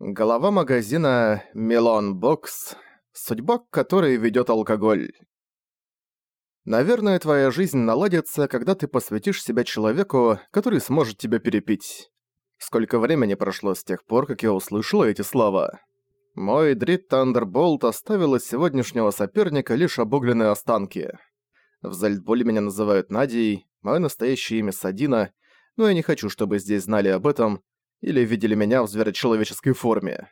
Голова магазина «Мелон Бокс», судьба к которой ведёт алкоголь. Наверное, твоя жизнь наладится, когда ты посвятишь себя человеку, который сможет тебя перепить. Сколько времени прошло с тех пор, как я услышала эти слова. Мой Дрит Тандерболт оставил из сегодняшнего соперника лишь обугленные останки. В Зальдболе меня называют Надей, мое настоящее имя Садина, но я не хочу, чтобы здесь знали об этом, или видели меня в зверочеловеческой форме.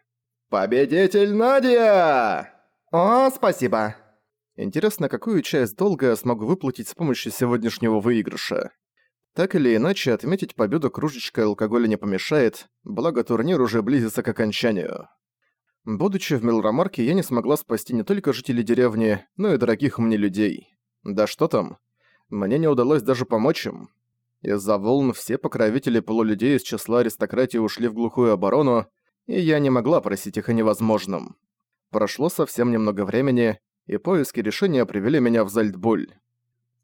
«Победитель Надя!» «О, спасибо!» Интересно, какую часть долга я смогу выплатить с помощью сегодняшнего выигрыша. Так или иначе, отметить победу кружечкой алкоголя не помешает, благо турнир уже близится к окончанию. Будучи в Милрамарке, я не смогла спасти не только жителей деревни, но и дорогих мне людей. Да что там, мне не удалось даже помочь им. Из-за волн все покровители полулюдей из числа аристократии ушли в глухую оборону, и я не могла просить их о невозможном. Прошло совсем немного времени, и поиски решения привели меня в Зальдбуль.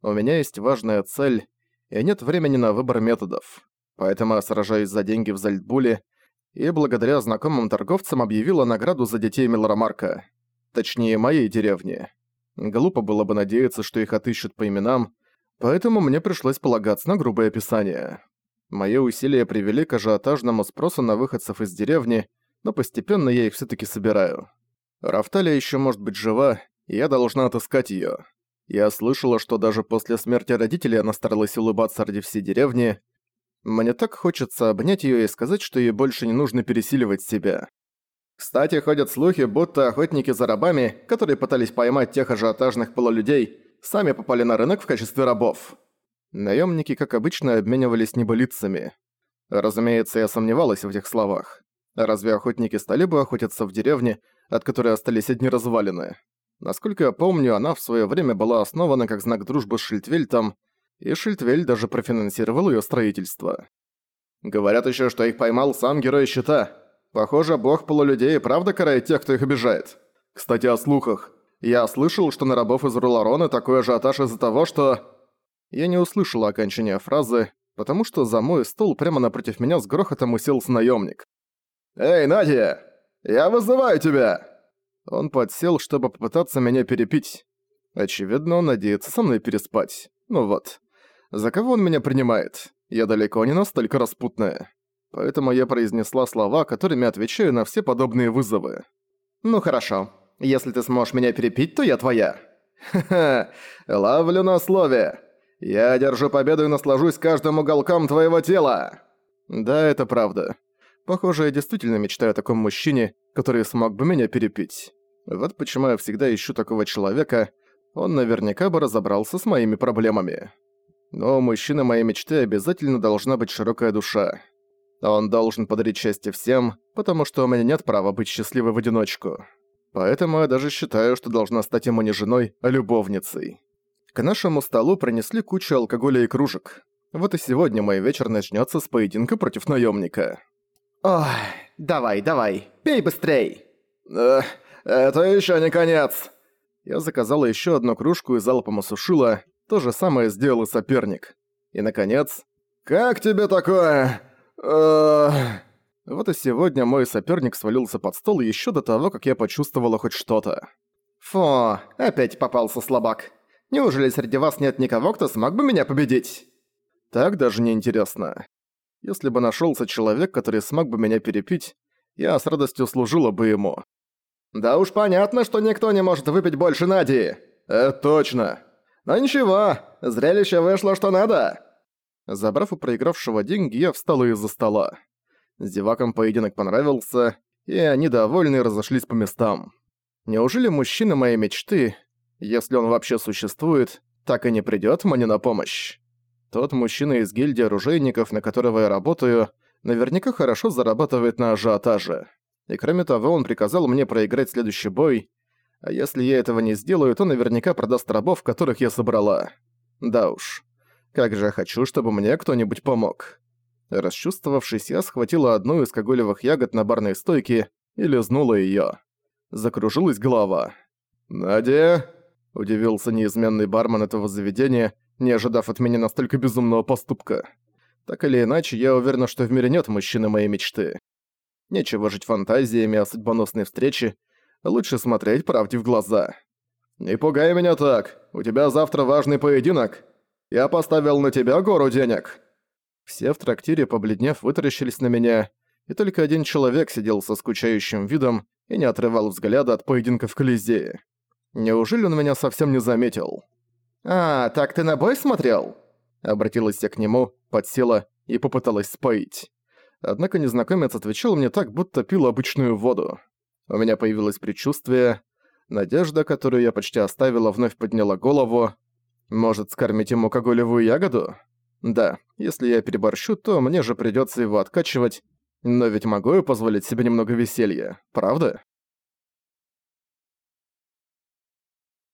У меня есть важная цель, и нет времени на выбор методов. Поэтому я сражаюсь за деньги в Зальдбуле, и благодаря знакомым торговцам объявила награду за детей Милрамарка. Точнее, моей деревни. Глупо было бы надеяться, что их отыщут по именам, Поэтому мне пришлось полагаться на грубое описание. Мои усилия привели к ажиотажному спросу на выходцев из деревни, но постепенно я их все таки собираю. Рафталия еще может быть жива, и я должна отыскать ее. Я слышала, что даже после смерти родителей она старалась улыбаться ради всей деревни. Мне так хочется обнять ее и сказать, что ей больше не нужно пересиливать себя. Кстати, ходят слухи, будто охотники за рабами, которые пытались поймать тех ажиотажных полулюдей, сами попали на рынок в качестве рабов. Наемники, как обычно, обменивались небылицами. Разумеется, я сомневалась в этих словах. Разве охотники стали бы охотиться в деревне, от которой остались одни развалины? Насколько я помню, она в свое время была основана как знак дружбы с Шильдвельтом, и Шильдвель даже профинансировал ее строительство. Говорят еще, что их поймал сам Герой Щита. Похоже, бог полулюдей правда карает тех, кто их обижает. Кстати, о слухах. Я слышал, что на рабов из Руларона такой ажиотаж из-за того, что... Я не услышала окончания фразы, потому что за мой стол прямо напротив меня с грохотом уселся наемник. «Эй, Надя! Я вызываю тебя!» Он подсел, чтобы попытаться меня перепить. Очевидно, он надеется со мной переспать. Ну вот. За кого он меня принимает? Я далеко не настолько распутная. Поэтому я произнесла слова, которыми отвечаю на все подобные вызовы. «Ну хорошо. Если ты сможешь меня перепить, то я твоя. Ха-ха, ловлю на слове. Я держу победу и наслажусь каждым уголком твоего тела. Да, это правда. Похоже, я действительно мечтаю о таком мужчине, который смог бы меня перепить. Вот почему я всегда ищу такого человека, он наверняка бы разобрался с моими проблемами. Но у мужчины моей мечты обязательно должна быть широкая душа. Он должен подарить счастье всем, потому что у меня нет права быть счастливой в одиночку. Поэтому я даже считаю, что должна стать ему не женой, а любовницей. К нашему столу принесли кучу алкоголя и кружек. Вот и сегодня мой вечер начнется с поединка против наемника. Ох, давай, давай, пей быстрей. Эх, это еще не конец. Я заказала еще одну кружку и залпом осушила. То же самое сделал и соперник. И, наконец... «Как тебе такое?» Эх... Вот и сегодня мой соперник свалился под стол еще до того, как я почувствовала хоть что-то. «Фу, опять попался слабак. Неужели среди вас нет никого, кто смог бы меня победить?» Так даже не интересно. Если бы нашелся человек, который смог бы меня перепить, я с радостью служила бы ему. «Да уж понятно, что никто не может выпить больше Нади!» «Это точно!» «Но ничего, зрелище вышло что надо!» Забрав у проигравшего деньги, я встала из-за стола. Зевакам поединок понравился, и они, довольны, разошлись по местам. Неужели мужчина моей мечты, если он вообще существует, так и не придёт мне на помощь? Тот мужчина из гильдии оружейников, на которого я работаю, наверняка хорошо зарабатывает на ажиотаже. И кроме того, он приказал мне проиграть следующий бой, а если я этого не сделаю, то наверняка продаст рабов, которых я собрала. Да уж. Как же я хочу, чтобы мне кто-нибудь помог. Расчувствовавшись, я схватила одну из коголевых ягод на барной стойке и лизнула её. Закружилась голова. «Надя?» – удивился неизменный бармен этого заведения, не ожидав от меня настолько безумного поступка. Так или иначе, я уверена, что в мире нет мужчины моей мечты. Нечего жить фантазиями о судьбоносной встрече, лучше смотреть правде в глаза. «Не пугай меня так, у тебя завтра важный поединок. Я поставил на тебя гору денег». Все в трактире, побледнев, вытаращились на меня, и только один человек сидел со скучающим видом и не отрывал взгляда от поединка в Колизее. Неужели он меня совсем не заметил? «А, так ты на бой смотрел?» Обратилась я к нему, подсела и попыталась споить. Однако незнакомец отвечал мне так, будто пил обычную воду. У меня появилось предчувствие. Надежда, которую я почти оставила, вновь подняла голову. Может, скормить ему коголевую ягоду? Да, если я переборщу, то мне же придётся его откачивать. Но ведь могу я позволить себе немного веселья, правда?